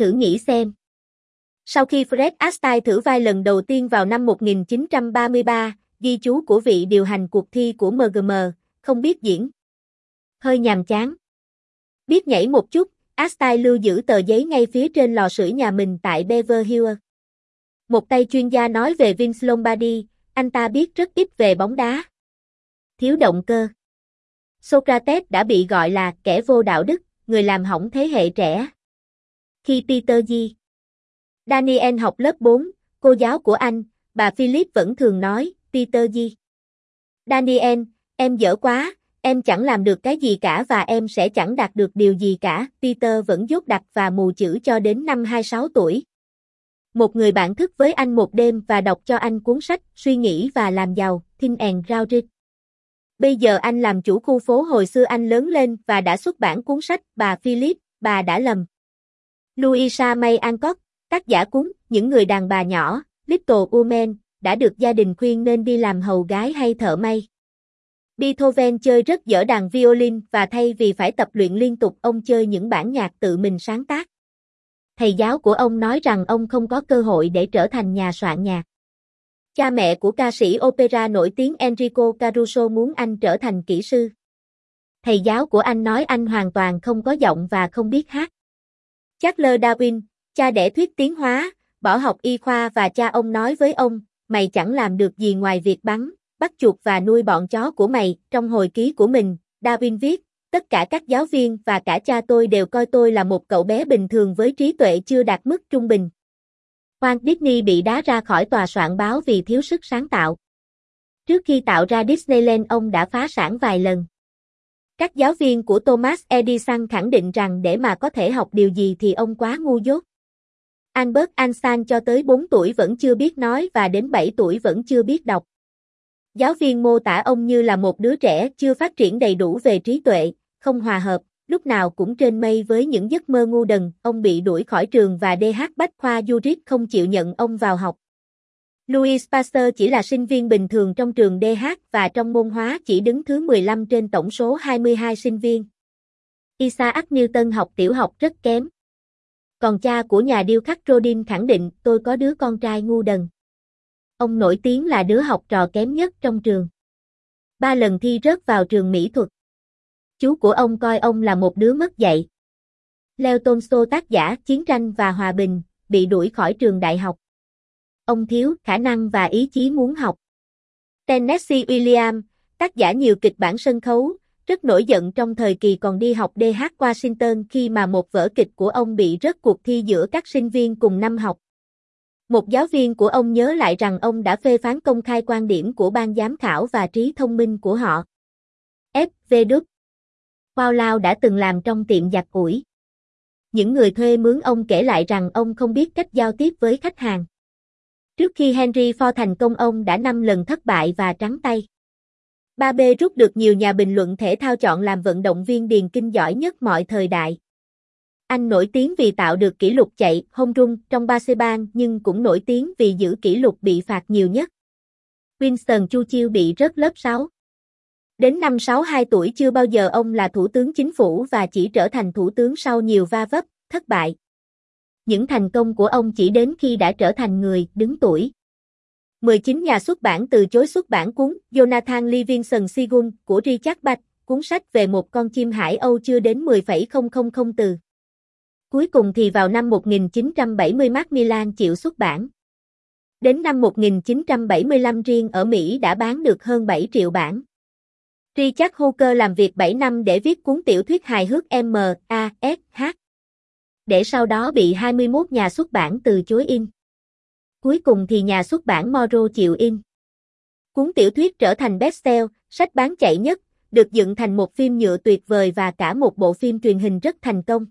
thử nghĩ xem. Sau khi Fred Astaire thử vai lần đầu tiên vào năm 1933, ghi chú của vị điều hành cuộc thi của MGM, không biết diễn. Hơi nhàm chán. Biết nhảy một chút, Astaire lưu giữ tờ giấy ngay phía trên lò sưởi nhà mình tại Beverly Hills. Một tay chuyên gia nói về Vince Lombardi, anh ta biết rất ít về bóng đá. Thiếu động cơ. Socrates đã bị gọi là kẻ vô đạo đức, người làm hỏng thế hệ trẻ. Khi Peter G. Daniel học lớp 4, cô giáo của anh, bà Philip vẫn thường nói, Peter G. Daniel, em dở quá, em chẳng làm được cái gì cả và em sẽ chẳng đạt được điều gì cả. Peter vẫn dốt đặt và mù chữ cho đến năm 26 tuổi. Một người bạn thức với anh một đêm và đọc cho anh cuốn sách Suy nghĩ và làm giàu, Thin and Grow Bây giờ anh làm chủ khu phố hồi xưa anh lớn lên và đã xuất bản cuốn sách Bà Philip, bà đã lầm. Louisa May Alcott, tác giả cuốn Những người đàn bà nhỏ, Little Women, đã được gia đình khuyên nên đi làm hầu gái hay thợ may. Beethoven chơi rất dở đàn violin và thay vì phải tập luyện liên tục ông chơi những bản nhạc tự mình sáng tác. Thầy giáo của ông nói rằng ông không có cơ hội để trở thành nhà soạn nhạc. Cha mẹ của ca sĩ opera nổi tiếng Enrico Caruso muốn anh trở thành kỹ sư. Thầy giáo của anh nói anh hoàn toàn không có giọng và không biết hát. Charles Darwin, cha đẻ thuyết tiến hóa, bỏ học y khoa và cha ông nói với ông, mày chẳng làm được gì ngoài việc bắn, bắt chuột và nuôi bọn chó của mày. Trong hồi ký của mình, Darwin viết, tất cả các giáo viên và cả cha tôi đều coi tôi là một cậu bé bình thường với trí tuệ chưa đạt mức trung bình. Walt Disney bị đá ra khỏi tòa soạn báo vì thiếu sức sáng tạo. Trước khi tạo ra Disneyland ông đã phá sản vài lần. Các giáo viên của Thomas Edison khẳng định rằng để mà có thể học điều gì thì ông quá ngu dốt. Albert Einstein cho tới 4 tuổi vẫn chưa biết nói và đến 7 tuổi vẫn chưa biết đọc. Giáo viên mô tả ông như là một đứa trẻ chưa phát triển đầy đủ về trí tuệ, không hòa hợp, lúc nào cũng trên mây với những giấc mơ ngu đần, ông bị đuổi khỏi trường và DH Bách Khoa Zurich không chịu nhận ông vào học. Louis Pasteur chỉ là sinh viên bình thường trong trường DH và trong môn hóa chỉ đứng thứ 15 trên tổng số 22 sinh viên. Isaac Newton học tiểu học rất kém. Còn cha của nhà điêu khắc Rodin khẳng định tôi có đứa con trai ngu đần. Ông nổi tiếng là đứa học trò kém nhất trong trường. Ba lần thi rớt vào trường mỹ thuật. Chú của ông coi ông là một đứa mất dạy. Leo Tolstoy tác giả Chiến tranh và Hòa bình, bị đuổi khỏi trường đại học. Ông thiếu khả năng và ý chí muốn học. Tennessee William, tác giả nhiều kịch bản sân khấu, rất nổi giận trong thời kỳ còn đi học DH Washington khi mà một vở kịch của ông bị rớt cuộc thi giữa các sinh viên cùng năm học. Một giáo viên của ông nhớ lại rằng ông đã phê phán công khai quan điểm của ban giám khảo và trí thông minh của họ. F. V. Đức Bao Lao đã từng làm trong tiệm giặt ủi. Những người thuê mướn ông kể lại rằng ông không biết cách giao tiếp với khách hàng. Trước khi Henry Ford thành công ông đã 5 lần thất bại và trắng tay. Ba b rút được nhiều nhà bình luận thể thao chọn làm vận động viên điền kinh giỏi nhất mọi thời đại. Anh nổi tiếng vì tạo được kỷ lục chạy home run trong ba xe bang nhưng cũng nổi tiếng vì giữ kỷ lục bị phạt nhiều nhất. Winston Churchill bị rớt lớp 6. Đến năm 62 tuổi chưa bao giờ ông là thủ tướng chính phủ và chỉ trở thành thủ tướng sau nhiều va vấp, thất bại. Những thành công của ông chỉ đến khi đã trở thành người đứng tuổi. 19 nhà xuất bản từ chối xuất bản cuốn Jonathan Livingston Seagull của Richard Bach, cuốn sách về một con chim hải âu chưa đến 10,000 từ. Cuối cùng thì vào năm 1970 Macmillan chịu xuất bản. Đến năm 1975 riêng ở Mỹ đã bán được hơn 7 triệu bản. Richard Hooker làm việc 7 năm để viết cuốn tiểu thuyết hài hước M, A, S, H. Để sau đó bị 21 nhà xuất bản từ chối in. Cuối cùng thì nhà xuất bản Moro chịu in. Cuốn tiểu thuyết trở thành bestseller, sách bán chạy nhất, được dựng thành một phim nhựa tuyệt vời và cả một bộ phim truyền hình rất thành công.